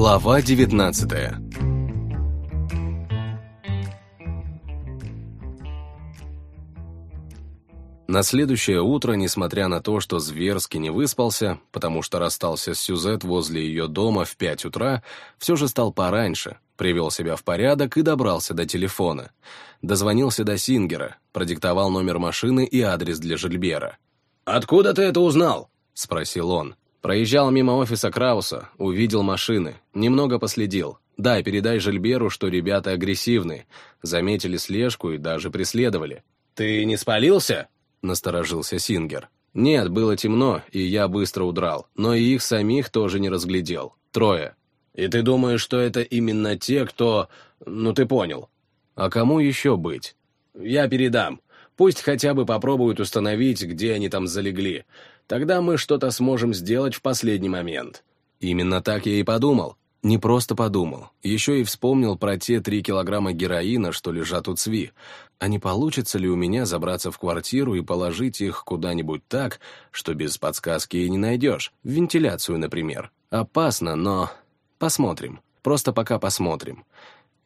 Глава 19 На следующее утро, несмотря на то, что зверски не выспался, потому что расстался с Сюзет возле ее дома в пять утра, все же стал пораньше, привел себя в порядок и добрался до телефона. Дозвонился до Сингера, продиктовал номер машины и адрес для Жильбера. «Откуда ты это узнал?» — спросил он. Проезжал мимо офиса Крауса, увидел машины, немного последил. Да, передай Жильберу, что ребята агрессивны, заметили слежку и даже преследовали. «Ты не спалился?» — насторожился Сингер. «Нет, было темно, и я быстро удрал, но и их самих тоже не разглядел. Трое». «И ты думаешь, что это именно те, кто... Ну, ты понял?» «А кому еще быть?» «Я передам. Пусть хотя бы попробуют установить, где они там залегли. Тогда мы что-то сможем сделать в последний момент». Именно так я и подумал. Не просто подумал, еще и вспомнил про те три килограмма героина, что лежат у Цви. А не получится ли у меня забраться в квартиру и положить их куда-нибудь так, что без подсказки и не найдешь? В вентиляцию, например. Опасно, но... Посмотрим. Просто пока посмотрим.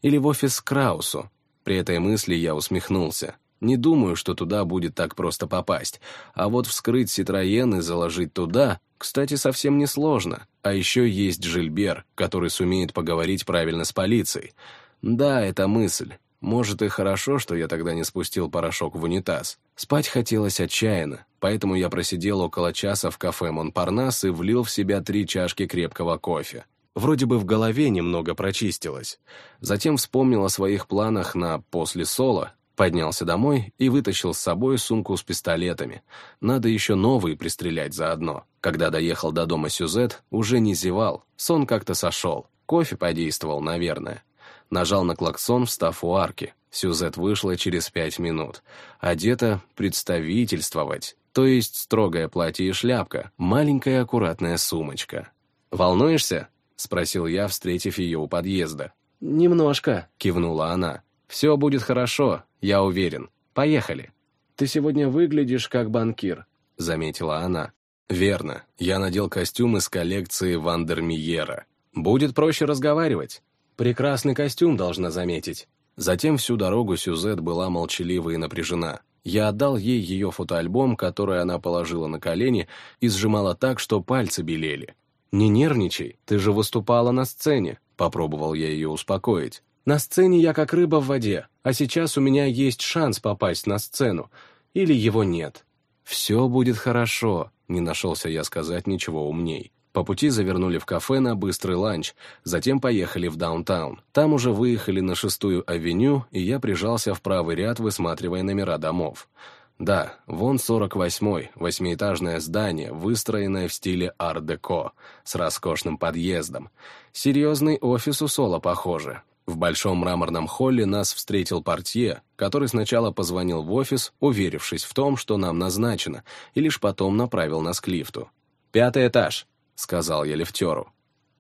Или в офис Краусу. При этой мысли я усмехнулся. Не думаю, что туда будет так просто попасть. А вот вскрыть Ситроен и заложить туда, кстати, совсем не сложно. А еще есть Жильбер, который сумеет поговорить правильно с полицией. Да, это мысль. Может и хорошо, что я тогда не спустил порошок в унитаз. Спать хотелось отчаянно, поэтому я просидел около часа в кафе Монпарнас и влил в себя три чашки крепкого кофе. Вроде бы в голове немного прочистилось. Затем вспомнил о своих планах на «после соло», Поднялся домой и вытащил с собой сумку с пистолетами. Надо еще новые пристрелять заодно. Когда доехал до дома Сюзет, уже не зевал, сон как-то сошел. Кофе подействовал, наверное. Нажал на клаксон, встав у арки. Сюзет вышла через пять минут. Одета представительствовать, то есть строгое платье и шляпка, маленькая аккуратная сумочка. «Волнуешься?» — спросил я, встретив ее у подъезда. «Немножко», — кивнула она. «Все будет хорошо, я уверен. Поехали». «Ты сегодня выглядишь как банкир», — заметила она. «Верно. Я надел костюм из коллекции Вандермиера. Будет проще разговаривать. Прекрасный костюм, должна заметить». Затем всю дорогу Сюзет была молчалива и напряжена. Я отдал ей ее фотоальбом, который она положила на колени и сжимала так, что пальцы белели. «Не нервничай, ты же выступала на сцене», — попробовал я ее успокоить. На сцене я как рыба в воде, а сейчас у меня есть шанс попасть на сцену. Или его нет. Все будет хорошо, не нашелся я сказать ничего умней. По пути завернули в кафе на быстрый ланч, затем поехали в даунтаун. Там уже выехали на шестую авеню, и я прижался в правый ряд, высматривая номера домов. Да, вон 48-й, восьмиэтажное здание, выстроенное в стиле ар-деко, с роскошным подъездом. Серьезный офис у Соло, похоже. В большом мраморном холле нас встретил портье, который сначала позвонил в офис, уверившись в том, что нам назначено, и лишь потом направил нас к лифту. «Пятый этаж», — сказал я лифтеру.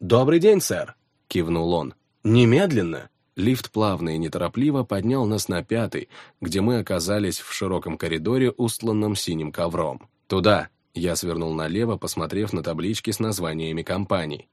«Добрый день, сэр», — кивнул он. «Немедленно». Лифт плавно и неторопливо поднял нас на пятый, где мы оказались в широком коридоре, устланном синим ковром. «Туда!» — я свернул налево, посмотрев на таблички с названиями компаний.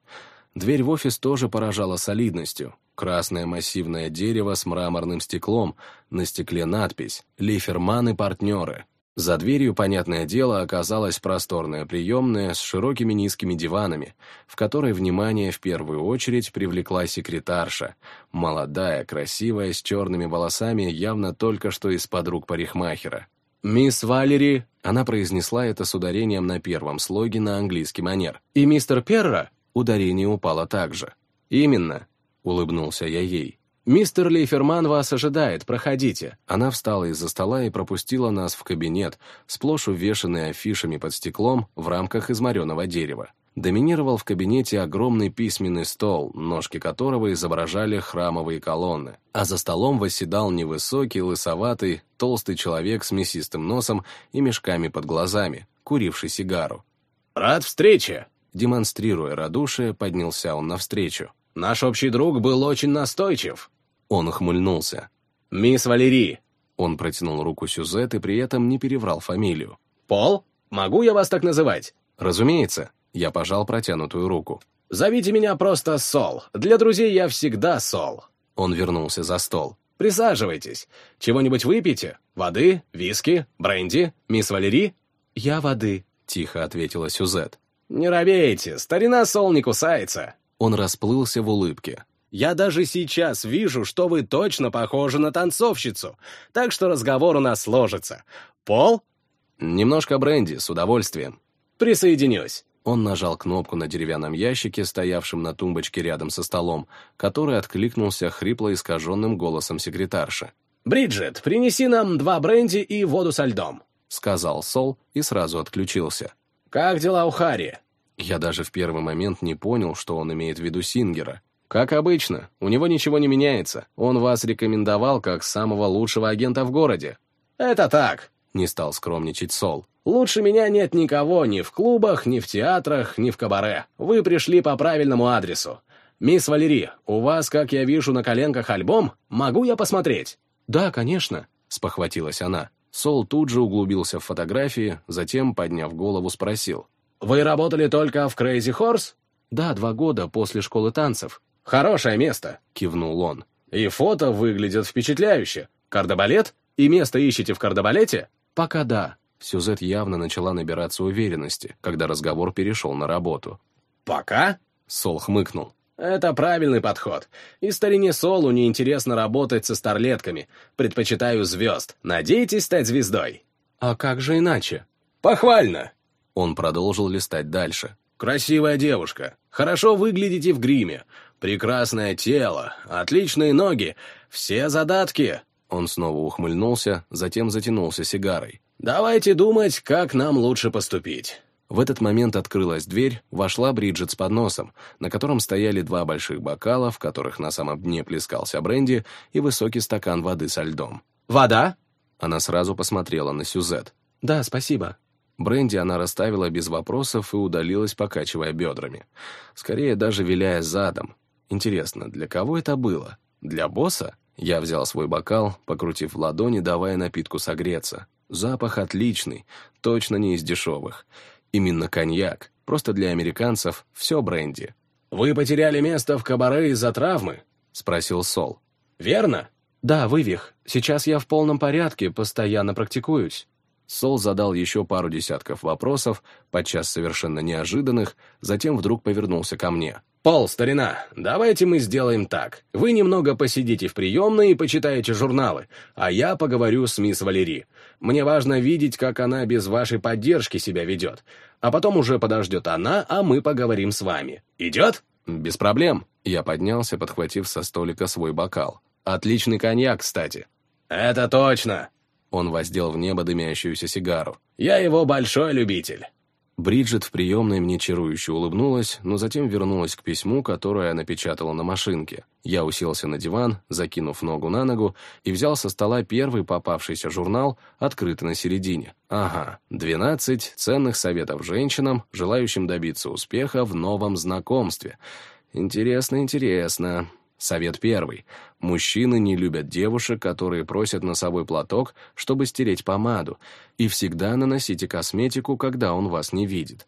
Дверь в офис тоже поражала солидностью. Красное массивное дерево с мраморным стеклом, на стекле надпись «Лиферман и партнеры». За дверью, понятное дело, оказалась просторная приемная с широкими низкими диванами, в которой внимание в первую очередь привлекла секретарша, молодая, красивая, с черными волосами, явно только что из-под рук парикмахера. «Мисс Валери», — она произнесла это с ударением на первом слоге на английский манер, «и мистер Перра», ударение упало также. «Именно», — улыбнулся я ей. «Мистер Лейферман вас ожидает, проходите». Она встала из-за стола и пропустила нас в кабинет, сплошь увешанный афишами под стеклом в рамках из мореного дерева. Доминировал в кабинете огромный письменный стол, ножки которого изображали храмовые колонны. А за столом восседал невысокий, лысоватый, толстый человек с мясистым носом и мешками под глазами, куривший сигару. «Рад встрече!» Демонстрируя радушие, поднялся он навстречу. «Наш общий друг был очень настойчив». Он ухмыльнулся. «Мисс Валерий!» Он протянул руку Сюзет и при этом не переврал фамилию. «Пол? Могу я вас так называть?» «Разумеется». Я пожал протянутую руку. Зовите меня просто Сол. Для друзей я всегда Сол». Он вернулся за стол. «Присаживайтесь. Чего-нибудь выпейте? Воды? Виски? Бренди? Мисс Валери?» «Я воды», — тихо ответила Сюзет. «Не робейте, старина Сол не кусается». Он расплылся в улыбке. «Я даже сейчас вижу, что вы точно похожи на танцовщицу, так что разговор у нас сложится. Пол?» «Немножко бренди, с удовольствием». «Присоединюсь». Он нажал кнопку на деревянном ящике, стоявшем на тумбочке рядом со столом, который откликнулся хрипло искаженным голосом секретарши. «Бриджит, принеси нам два бренди и воду со льдом», — сказал Сол и сразу отключился. «Как дела у Харри?» Я даже в первый момент не понял, что он имеет в виду Сингера. Как обычно, у него ничего не меняется. Он вас рекомендовал как самого лучшего агента в городе. «Это так», — не стал скромничать Сол. Лучше меня нет никого ни в клубах, ни в театрах, ни в кабаре. Вы пришли по правильному адресу. Мисс Валери, у вас, как я вижу, на коленках альбом. Могу я посмотреть?» «Да, конечно», — спохватилась она. Сол тут же углубился в фотографии, затем, подняв голову, спросил. «Вы работали только в Crazy Horse?» «Да, два года после школы танцев». «Хорошее место», — кивнул он. «И фото выглядят впечатляюще. Кардебалет? И место ищете в кардебалете?» «Пока да», Сюзет явно начала набираться уверенности, когда разговор перешел на работу. «Пока?» — Сол хмыкнул. «Это правильный подход. И старине Солу неинтересно работать со старлетками. Предпочитаю звезд. Надеетесь стать звездой?» «А как же иначе?» «Похвально!» Он продолжил листать дальше. «Красивая девушка. Хорошо выглядите в гриме. Прекрасное тело. Отличные ноги. Все задатки». Он снова ухмыльнулся, затем затянулся сигарой. «Давайте думать, как нам лучше поступить». В этот момент открылась дверь, вошла Бриджит с подносом, на котором стояли два больших бокала, в которых на самом дне плескался бренди и высокий стакан воды со льдом. «Вода?» Она сразу посмотрела на Сюзет. «Да, спасибо». Бренди она расставила без вопросов и удалилась, покачивая бедрами. Скорее, даже виляя задом. Интересно, для кого это было? Для босса? Я взял свой бокал, покрутив в ладони, давая напитку согреться. Запах отличный, точно не из дешевых. Именно коньяк. Просто для американцев все бренди. «Вы потеряли место в кабаре из-за травмы?» — спросил Сол. «Верно?» «Да, вывих. Сейчас я в полном порядке, постоянно практикуюсь». Сол задал еще пару десятков вопросов, подчас совершенно неожиданных, затем вдруг повернулся ко мне. «Пол, старина, давайте мы сделаем так. Вы немного посидите в приемной и почитаете журналы, а я поговорю с мисс Валери. Мне важно видеть, как она без вашей поддержки себя ведет. А потом уже подождет она, а мы поговорим с вами. Идет?» «Без проблем». Я поднялся, подхватив со столика свой бокал. «Отличный коньяк, кстати». «Это точно!» Он воздел в небо дымящуюся сигару. «Я его большой любитель». Бриджит в приемной мне чарующе улыбнулась, но затем вернулась к письму, которое я напечатала на машинке. Я уселся на диван, закинув ногу на ногу, и взял со стола первый попавшийся журнал, открытый на середине. Ага, 12 ценных советов женщинам, желающим добиться успеха в новом знакомстве. Интересно, интересно. Совет первый. Мужчины не любят девушек, которые просят носовой платок, чтобы стереть помаду, и всегда наносите косметику, когда он вас не видит.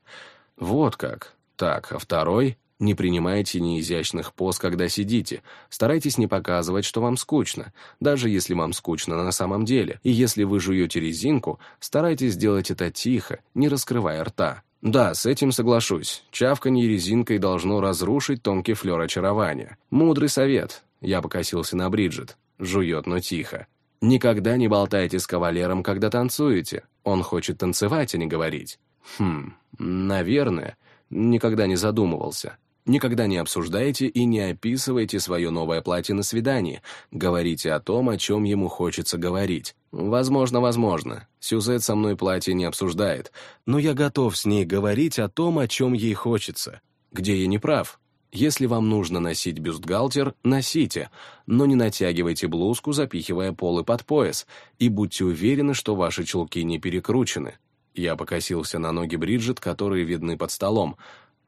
Вот как. Так, а второй? Не принимайте неизящных поз, когда сидите. Старайтесь не показывать, что вам скучно, даже если вам скучно на самом деле. И если вы жуете резинку, старайтесь делать это тихо, не раскрывая рта. Да, с этим соглашусь. Чавканье резинкой должно разрушить тонкий флер очарования. Мудрый совет. Я покосился на Бриджит. Жует, но тихо. Никогда не болтайте с кавалером, когда танцуете. Он хочет танцевать, а не говорить. Хм, наверное. Никогда не задумывался. Никогда не обсуждайте и не описывайте свое новое платье на свидании. Говорите о том, о чем ему хочется говорить. Возможно, возможно. Сюзет со мной платье не обсуждает, но я готов с ней говорить о том, о чем ей хочется. Где я не прав? Если вам нужно носить бюстгальтер, носите, но не натягивайте блузку, запихивая полы под пояс, и будьте уверены, что ваши чулки не перекручены. Я покосился на ноги Бриджит, которые видны под столом.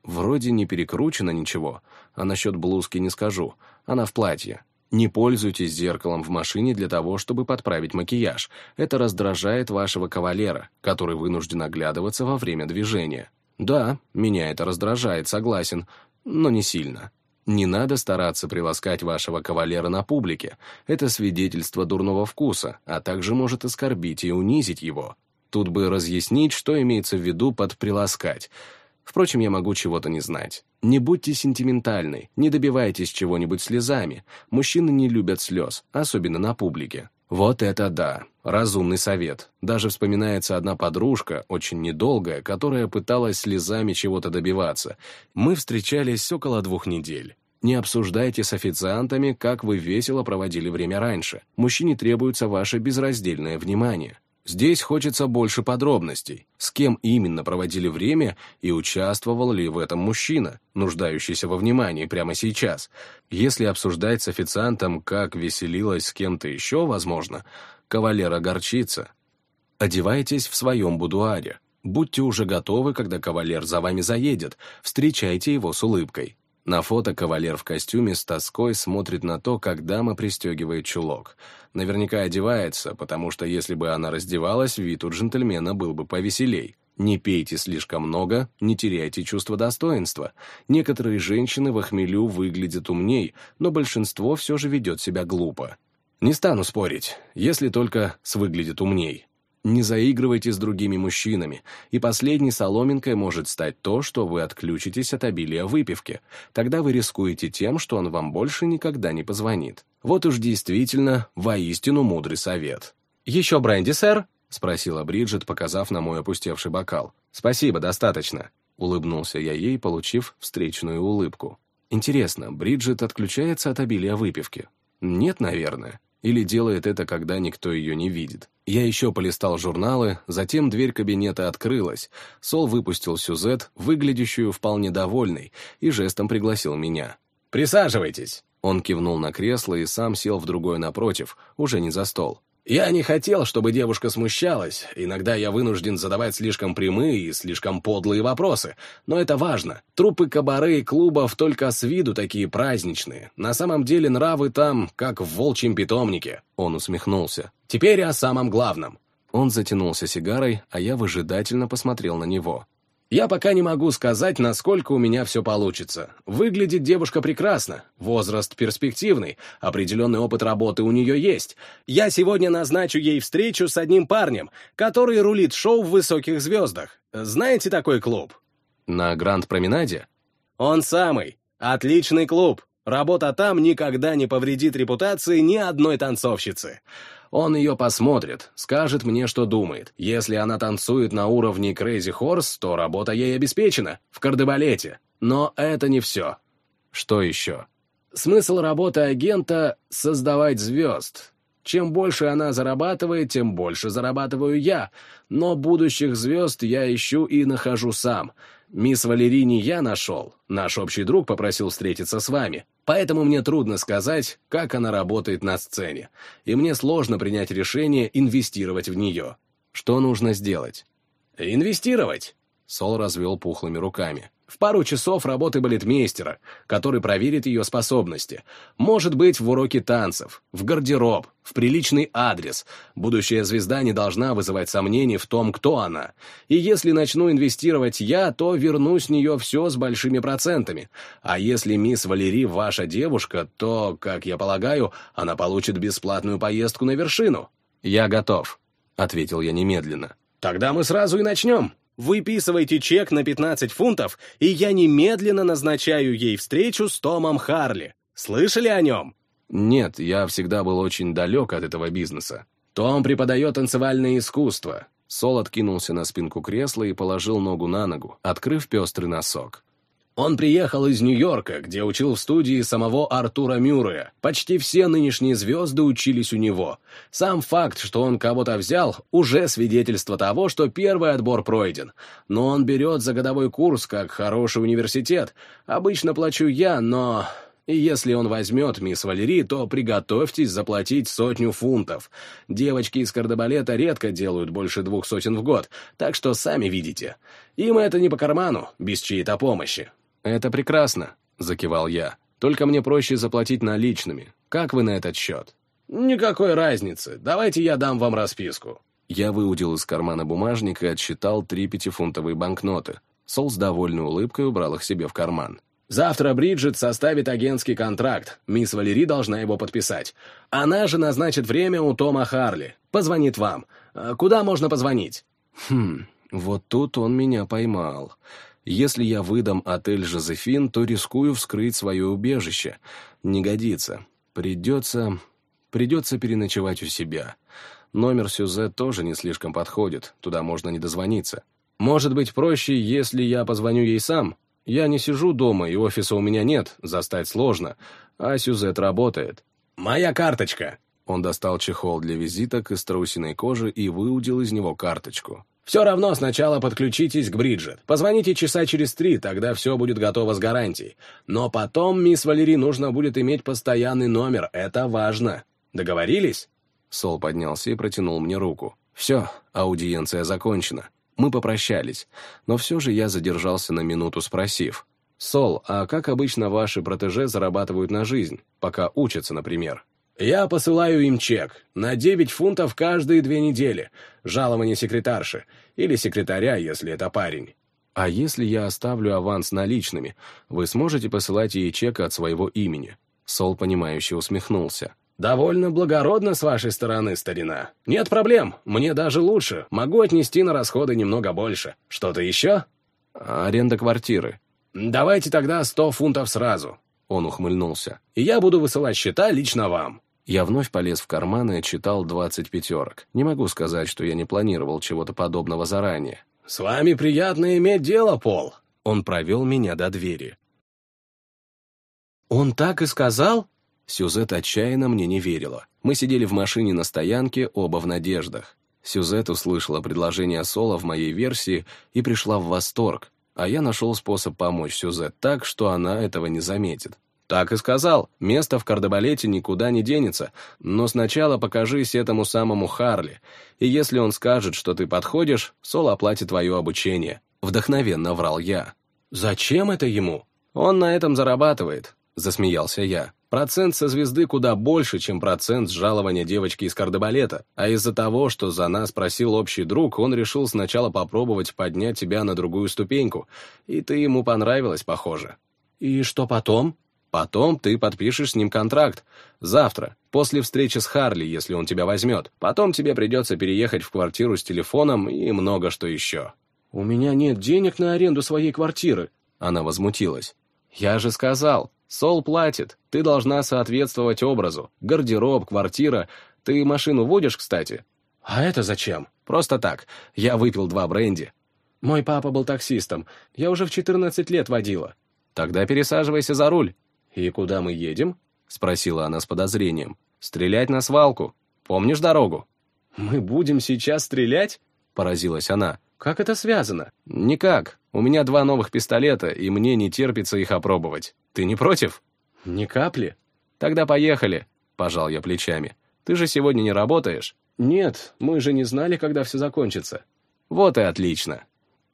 Вроде не перекручено ничего, а насчет блузки не скажу. Она в платье. Не пользуйтесь зеркалом в машине для того, чтобы подправить макияж. Это раздражает вашего кавалера, который вынужден оглядываться во время движения. Да, меня это раздражает, согласен. но не сильно. Не надо стараться приласкать вашего кавалера на публике. Это свидетельство дурного вкуса, а также может оскорбить и унизить его. Тут бы разъяснить, что имеется в виду под «приласкать». Впрочем, я могу чего-то не знать. Не будьте сентиментальны, не добивайтесь чего-нибудь слезами. Мужчины не любят слез, особенно на публике. Вот это да, разумный совет. Даже вспоминается одна подружка, очень недолгая, которая пыталась слезами чего-то добиваться. Мы встречались около двух недель. Не обсуждайте с официантами, как вы весело проводили время раньше. Мужчине требуется ваше безраздельное внимание. Здесь хочется больше подробностей. С кем именно проводили время и участвовал ли в этом мужчина, нуждающийся во внимании прямо сейчас. Если обсуждать с официантом, как веселилась с кем-то еще, возможно, кавалер огорчится. Одевайтесь в своем будуаре. Будьте уже готовы, когда кавалер за вами заедет. Встречайте его с улыбкой. На фото кавалер в костюме с тоской смотрит на то, как дама пристегивает чулок. Наверняка одевается, потому что если бы она раздевалась, вид у джентльмена был бы повеселей. Не пейте слишком много, не теряйте чувство достоинства. Некоторые женщины в хмелю выглядят умней, но большинство все же ведет себя глупо. Не стану спорить, если только с выглядит умней. Не заигрывайте с другими мужчинами, и последней соломинкой может стать то, что вы отключитесь от обилия выпивки. Тогда вы рискуете тем, что он вам больше никогда не позвонит. Вот уж действительно, воистину мудрый совет. «Еще бренди, сэр?» — спросила Бриджит, показав на мой опустевший бокал. «Спасибо, достаточно», — улыбнулся я ей, получив встречную улыбку. «Интересно, Бриджит отключается от обилия выпивки?» «Нет, наверное. Или делает это, когда никто ее не видит. Я еще полистал журналы, затем дверь кабинета открылась. Сол выпустил Сюзет, выглядящую вполне довольной, и жестом пригласил меня. «Присаживайтесь!» Он кивнул на кресло и сам сел в другое напротив, уже не за стол. Я не хотел, чтобы девушка смущалась. Иногда я вынужден задавать слишком прямые и слишком подлые вопросы. Но это важно. Трупы кабары и клубов только с виду такие праздничные. На самом деле нравы там, как в волчьем питомнике. Он усмехнулся. Теперь о самом главном. Он затянулся сигарой, а я выжидательно посмотрел на него. Я пока не могу сказать, насколько у меня все получится. Выглядит девушка прекрасно, возраст перспективный, определенный опыт работы у нее есть. Я сегодня назначу ей встречу с одним парнем, который рулит шоу в высоких звездах. Знаете такой клуб? На Гранд-променаде? Он самый. Отличный клуб. Работа там никогда не повредит репутации ни одной танцовщицы. Он ее посмотрит, скажет мне, что думает. Если она танцует на уровне Crazy Horse, то работа ей обеспечена, в кардебалете. Но это не все. Что еще? Смысл работы агента — создавать звезд. Чем больше она зарабатывает, тем больше зарабатываю я. Но будущих звезд я ищу и нахожу сам. Мисс Валерий не я нашел. Наш общий друг попросил встретиться с вами. Поэтому мне трудно сказать, как она работает на сцене, и мне сложно принять решение инвестировать в нее. Что нужно сделать? Инвестировать. Сол развел пухлыми руками. В пару часов работы балетмейстера, который проверит ее способности. Может быть, в уроке танцев, в гардероб, в приличный адрес. Будущая звезда не должна вызывать сомнений в том, кто она. И если начну инвестировать я, то верну с нее все с большими процентами. А если мисс Валерий ваша девушка, то, как я полагаю, она получит бесплатную поездку на вершину. «Я готов», — ответил я немедленно. «Тогда мы сразу и начнем», Выписывайте чек на 15 фунтов, и я немедленно назначаю ей встречу с Томом Харли. Слышали о нем? Нет, я всегда был очень далек от этого бизнеса. Том преподает танцевальное искусство. Сол откинулся на спинку кресла и положил ногу на ногу, открыв пестрый носок. Он приехал из Нью-Йорка, где учил в студии самого Артура Мюррея. Почти все нынешние звезды учились у него. Сам факт, что он кого-то взял, уже свидетельство того, что первый отбор пройден. Но он берет за годовой курс, как хороший университет. Обычно плачу я, но... Если он возьмет мисс Валерий, то приготовьтесь заплатить сотню фунтов. Девочки из кардебалета редко делают больше двух сотен в год, так что сами видите. Им это не по карману, без чьей-то помощи. «Это прекрасно», — закивал я. «Только мне проще заплатить наличными. Как вы на этот счет?» «Никакой разницы. Давайте я дам вам расписку». Я выудил из кармана бумажник и отсчитал три пятифунтовые банкноты. Сол с довольной улыбкой убрал их себе в карман. Завтра Бриджит составит агентский контракт, мисс Валери должна его подписать. Она же назначит время у Тома Харли. Позвонит вам. А куда можно позвонить?» Хм, вот тут он меня поймал. Если я выдам отель «Жозефин», то рискую вскрыть свое убежище. Не годится. Придется... Придется переночевать у себя. Номер Сюзет тоже не слишком подходит, туда можно не дозвониться. Может быть, проще, если я позвоню ей сам? Я не сижу дома, и офиса у меня нет, застать сложно, а Сюзет работает. «Моя карточка!» Он достал чехол для визиток из страусиной кожи и выудил из него карточку. «Все равно сначала подключитесь к Бриджит. Позвоните часа через три, тогда все будет готово с гарантией. Но потом, мисс Валери, нужно будет иметь постоянный номер, это важно. Договорились?» Сол поднялся и протянул мне руку. «Все, аудиенция закончена. Мы попрощались, но все же я задержался на минуту, спросив. «Сол, а как обычно ваши протеже зарабатывают на жизнь, пока учатся, например?» «Я посылаю им чек на 9 фунтов каждые две недели, жалование секретарши, или секретаря, если это парень». «А если я оставлю аванс наличными, вы сможете посылать ей чек от своего имени?» Сол, понимающе усмехнулся. «Довольно благородно с вашей стороны, старина. Нет проблем, мне даже лучше. Могу отнести на расходы немного больше. Что-то еще?» «Аренда квартиры». «Давайте тогда сто фунтов сразу». Он ухмыльнулся. «И я буду высылать счета лично вам». Я вновь полез в карман и отчитал двадцать пятерок. Не могу сказать, что я не планировал чего-то подобного заранее. «С вами приятно иметь дело, Пол». Он провел меня до двери. «Он так и сказал?» Сюзет отчаянно мне не верила. Мы сидели в машине на стоянке, оба в надеждах. Сюзет услышала предложение Соло в моей версии и пришла в восторг, а я нашел способ помочь Сюзет так, что она этого не заметит. Так и сказал, место в кардебалете никуда не денется, но сначала покажись этому самому Харли, и если он скажет, что ты подходишь, Сол оплатит твое обучение. Вдохновенно врал я. «Зачем это ему?» «Он на этом зарабатывает», — засмеялся я. Процент со звезды куда больше, чем процент с жалования девочки из кардебалета, а из-за того, что за нас просил общий друг, он решил сначала попробовать поднять тебя на другую ступеньку, и ты ему понравилась, похоже. И что потом? Потом ты подпишешь с ним контракт. Завтра, после встречи с Харли, если он тебя возьмет. Потом тебе придется переехать в квартиру с телефоном и много что еще. «У меня нет денег на аренду своей квартиры», — она возмутилась. «Я же сказал, Сол платит, ты должна соответствовать образу. Гардероб, квартира. Ты машину водишь, кстати?» «А это зачем?» «Просто так. Я выпил два бренди». «Мой папа был таксистом. Я уже в 14 лет водила». «Тогда пересаживайся за руль». «И куда мы едем?» — спросила она с подозрением. «Стрелять на свалку. Помнишь дорогу?» «Мы будем сейчас стрелять?» — поразилась она. «Как это связано?» «Никак. У меня два новых пистолета, и мне не терпится их опробовать. Ты не против?» «Ни капли». «Тогда поехали», — пожал я плечами. «Ты же сегодня не работаешь?» «Нет, мы же не знали, когда все закончится». «Вот и отлично».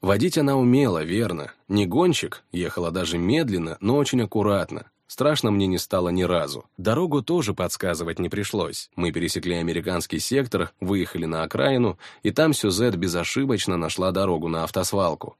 Водить она умела, верно. Не гонщик, ехала даже медленно, но очень аккуратно. Страшно мне не стало ни разу. Дорогу тоже подсказывать не пришлось. Мы пересекли американский сектор, выехали на окраину, и там Сюзет безошибочно нашла дорогу на автосвалку.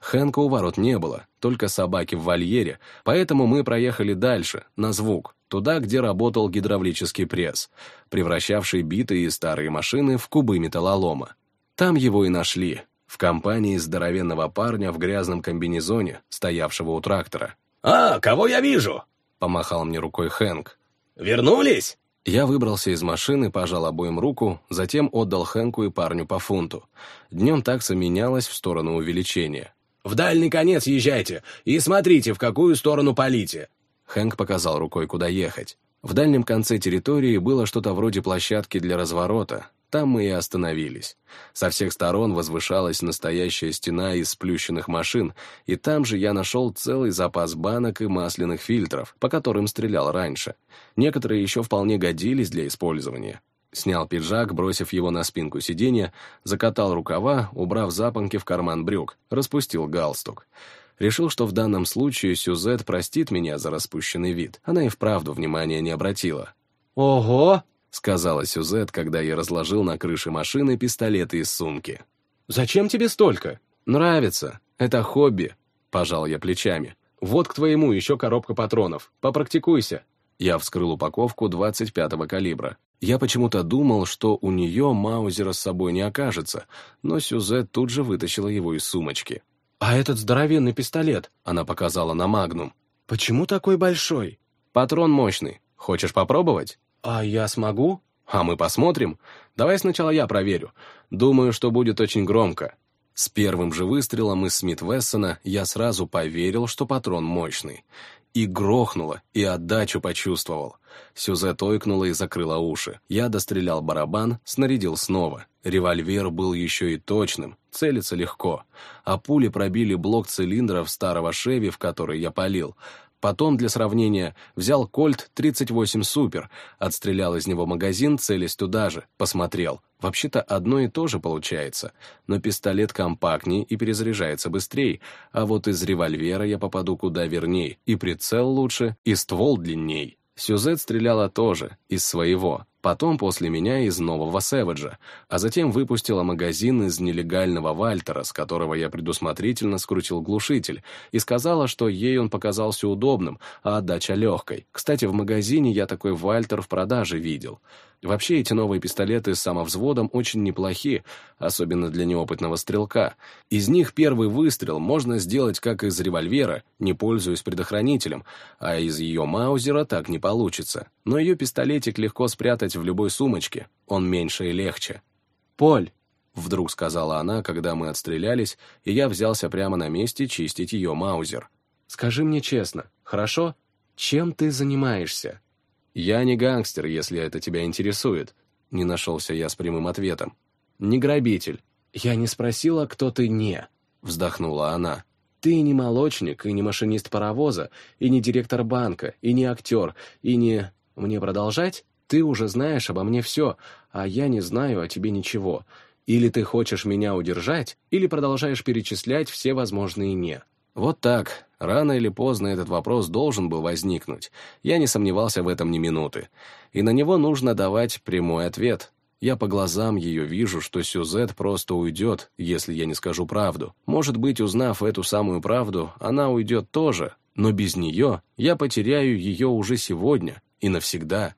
Хэнка у ворот не было, только собаки в вольере, поэтому мы проехали дальше, на звук, туда, где работал гидравлический пресс, превращавший битые старые машины в кубы металлолома. Там его и нашли, в компании здоровенного парня в грязном комбинезоне, стоявшего у трактора. «А, кого я вижу?» Помахал мне рукой Хэнк. «Вернулись?» Я выбрался из машины, пожал обоим руку, затем отдал Хэнку и парню по фунту. Днем такса менялась в сторону увеличения. «В дальний конец езжайте и смотрите, в какую сторону полите!» Хэнк показал рукой, куда ехать. В дальнем конце территории было что-то вроде площадки для разворота, там мы и остановились. Со всех сторон возвышалась настоящая стена из сплющенных машин, и там же я нашел целый запас банок и масляных фильтров, по которым стрелял раньше. Некоторые еще вполне годились для использования. Снял пиджак, бросив его на спинку сиденья, закатал рукава, убрав запонки в карман брюк, распустил галстук. Решил, что в данном случае Сюзет простит меня за распущенный вид. Она и вправду внимания не обратила. «Ого!» Сказала Сюзет, когда я разложил на крыше машины пистолеты из сумки. «Зачем тебе столько?» «Нравится. Это хобби», — пожал я плечами. Вот к твоему еще коробка патронов. Попрактикуйся». Я вскрыл упаковку 25-го калибра. Я почему-то думал, что у нее Маузера с собой не окажется, но Сюзет тут же вытащила его из сумочки. «А этот здоровенный пистолет?» — она показала на Магнум. «Почему такой большой?» «Патрон мощный. Хочешь попробовать?» «А я смогу?» «А мы посмотрим. Давай сначала я проверю. Думаю, что будет очень громко». С первым же выстрелом из Смит Вессона я сразу поверил, что патрон мощный. И грохнуло, и отдачу почувствовал. Сюзет ойкнула и закрыла уши. Я дострелял барабан, снарядил снова. Револьвер был еще и точным, целиться легко. А пули пробили блок цилиндров старого Шеви, в который я палил. Потом, для сравнения, взял Кольт 38 Супер, отстрелял из него магазин, целясь туда же, посмотрел. Вообще-то одно и то же получается, но пистолет компактнее и перезаряжается быстрее, а вот из револьвера я попаду куда верней, и прицел лучше, и ствол длинней. Сюзет стреляла тоже, из своего, потом после меня из нового Сэвиджа, а затем выпустила магазин из нелегального Вальтера, с которого я предусмотрительно скрутил глушитель, и сказала, что ей он показался удобным, а отдача легкой. Кстати, в магазине я такой Вальтер в продаже видел. Вообще эти новые пистолеты с самовзводом очень неплохи, особенно для неопытного стрелка. Из них первый выстрел можно сделать как из револьвера, не пользуясь предохранителем, а из ее маузера так не получится. Но ее пистолетик легко спрятать в любой сумочке, он меньше и легче. «Поль!» — вдруг сказала она, когда мы отстрелялись, и я взялся прямо на месте чистить ее маузер. «Скажи мне честно, хорошо? Чем ты занимаешься?» «Я не гангстер, если это тебя интересует», — не нашелся я с прямым ответом. «Не грабитель». «Я не спросила, кто ты не», — вздохнула она. «Ты не молочник, и не машинист паровоза, и не директор банка, и не актер, и не... Мне продолжать? Ты уже знаешь обо мне все, а я не знаю о тебе ничего. Или ты хочешь меня удержать, или продолжаешь перечислять все возможные «не». Вот так. Рано или поздно этот вопрос должен был возникнуть. Я не сомневался в этом ни минуты. И на него нужно давать прямой ответ. Я по глазам ее вижу, что Сюзет просто уйдет, если я не скажу правду. Может быть, узнав эту самую правду, она уйдет тоже, но без нее я потеряю ее уже сегодня и навсегда.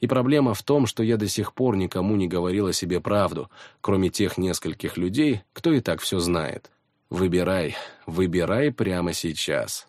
И проблема в том, что я до сих пор никому не говорил о себе правду, кроме тех нескольких людей, кто и так все знает. Выбирай, выбирай прямо сейчас.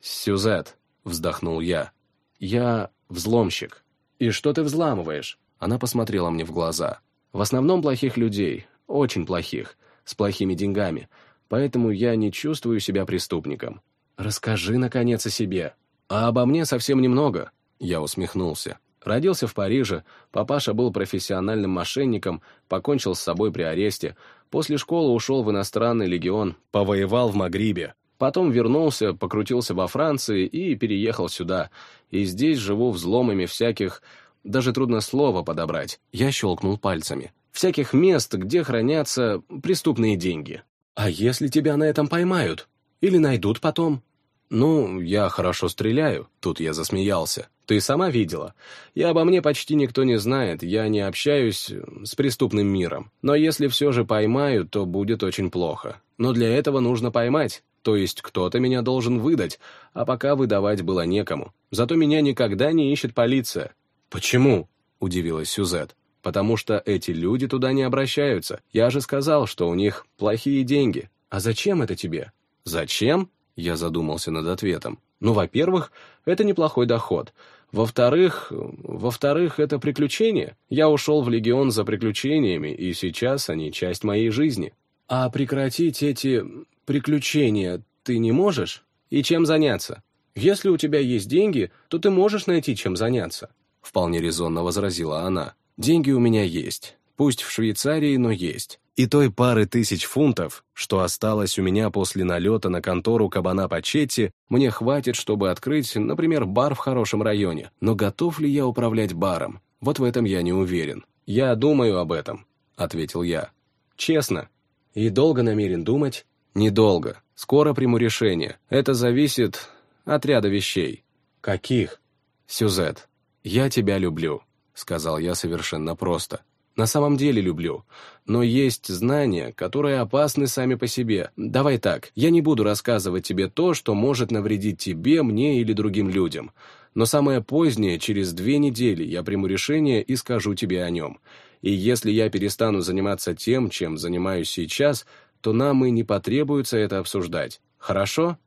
«Сюзет», — вздохнул я, — «я взломщик». «И что ты взламываешь?» Она посмотрела мне в глаза. «В основном плохих людей, очень плохих, с плохими деньгами, поэтому я не чувствую себя преступником. Расскажи, наконец, о себе». «А обо мне совсем немного», — я усмехнулся. Родился в Париже, папаша был профессиональным мошенником, покончил с собой при аресте, после школы ушел в иностранный легион, повоевал в Магрибе. Потом вернулся, покрутился во Франции и переехал сюда. И здесь живу взломами всяких... Даже трудно слово подобрать. Я щелкнул пальцами. Всяких мест, где хранятся преступные деньги. А если тебя на этом поймают? Или найдут потом? «Ну, я хорошо стреляю», — тут я засмеялся. «Ты сама видела. И обо мне почти никто не знает, я не общаюсь с преступным миром. Но если все же поймают, то будет очень плохо. Но для этого нужно поймать, то есть кто-то меня должен выдать, а пока выдавать было некому. Зато меня никогда не ищет полиция». «Почему?» — удивилась Сюзет. «Потому что эти люди туда не обращаются. Я же сказал, что у них плохие деньги. А зачем это тебе?» «Зачем?» Я задумался над ответом. Ну, во-первых, это неплохой доход. Во-вторых, во-вторых, это приключение. Я ушел в Легион за приключениями, и сейчас они часть моей жизни. А прекратить эти приключения ты не можешь? И чем заняться? Если у тебя есть деньги, то ты можешь найти чем заняться. Вполне резонно возразила она. Деньги у меня есть. Пусть в Швейцарии, но есть. И той пары тысяч фунтов, что осталось у меня после налета на контору кабана Пачетти, мне хватит, чтобы открыть, например, бар в хорошем районе. Но готов ли я управлять баром? Вот в этом я не уверен. «Я думаю об этом», — ответил я. «Честно. И долго намерен думать?» «Недолго. Скоро приму решение. Это зависит от ряда вещей». «Каких?» «Сюзет, я тебя люблю», — сказал я совершенно просто. На самом деле люблю. Но есть знания, которые опасны сами по себе. Давай так, я не буду рассказывать тебе то, что может навредить тебе, мне или другим людям. Но самое позднее, через две недели, я приму решение и скажу тебе о нем. И если я перестану заниматься тем, чем занимаюсь сейчас, то нам и не потребуется это обсуждать. Хорошо?»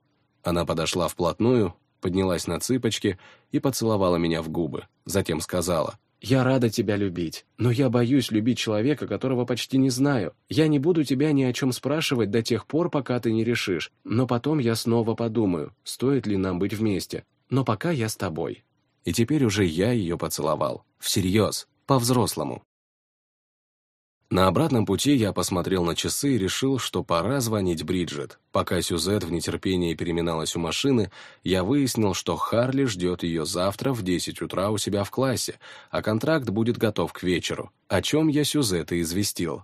Она подошла вплотную, поднялась на цыпочки и поцеловала меня в губы. Затем сказала, «Я рада тебя любить, но я боюсь любить человека, которого почти не знаю. Я не буду тебя ни о чем спрашивать до тех пор, пока ты не решишь, но потом я снова подумаю, стоит ли нам быть вместе. Но пока я с тобой». И теперь уже я ее поцеловал. Всерьез, по-взрослому. На обратном пути я посмотрел на часы и решил, что пора звонить Бриджит. Пока Сюзет в нетерпении переминалась у машины, я выяснил, что Харли ждет ее завтра в 10 утра у себя в классе, а контракт будет готов к вечеру, о чем я Сюзет и известил.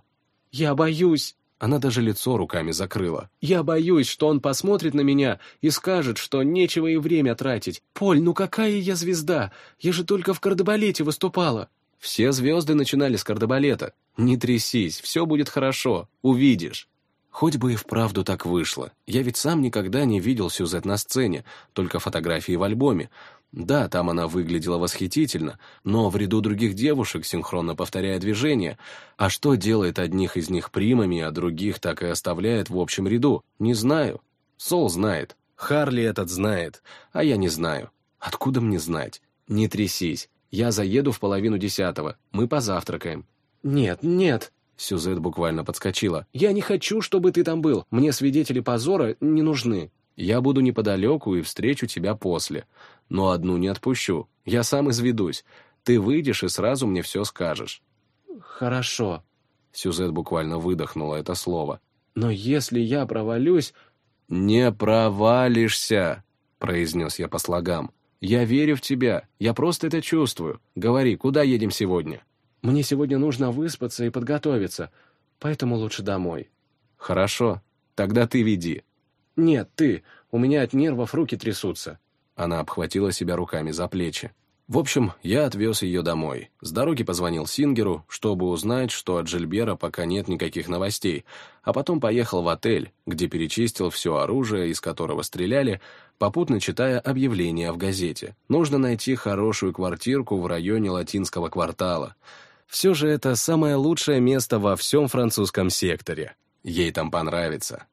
«Я боюсь!» Она даже лицо руками закрыла. «Я боюсь, что он посмотрит на меня и скажет, что нечего и время тратить. Поль, ну какая я звезда! Я же только в кардебалете выступала!» Все звезды начинали с кардебалета. Не трясись, все будет хорошо, увидишь. Хоть бы и вправду так вышло. Я ведь сам никогда не видел Сюзет на сцене, только фотографии в альбоме. Да, там она выглядела восхитительно, но в ряду других девушек, синхронно повторяя движения. А что делает одних из них примами, а других так и оставляет в общем ряду? Не знаю. Сол знает. Харли этот знает, а я не знаю. Откуда мне знать? Не трясись. Я заеду в половину десятого. Мы позавтракаем». «Нет, нет». Сюзет буквально подскочила. «Я не хочу, чтобы ты там был. Мне свидетели позора не нужны. Я буду неподалеку и встречу тебя после. Но одну не отпущу. Я сам изведусь. Ты выйдешь и сразу мне все скажешь». «Хорошо». Сюзет буквально выдохнула это слово. «Но если я провалюсь...» «Не провалишься», — произнес я по слогам. Я верю в тебя. Я просто это чувствую. Говори, куда едем сегодня? Мне сегодня нужно выспаться и подготовиться, поэтому лучше домой. Хорошо. Тогда ты веди. Нет, ты. У меня от нервов руки трясутся. Она обхватила себя руками за плечи. В общем, я отвез ее домой. С дороги позвонил Сингеру, чтобы узнать, что от Жильбера пока нет никаких новостей, а потом поехал в отель, где перечистил все оружие, из которого стреляли, попутно читая объявления в газете. Нужно найти хорошую квартирку в районе латинского квартала. Все же это самое лучшее место во всем французском секторе. Ей там понравится.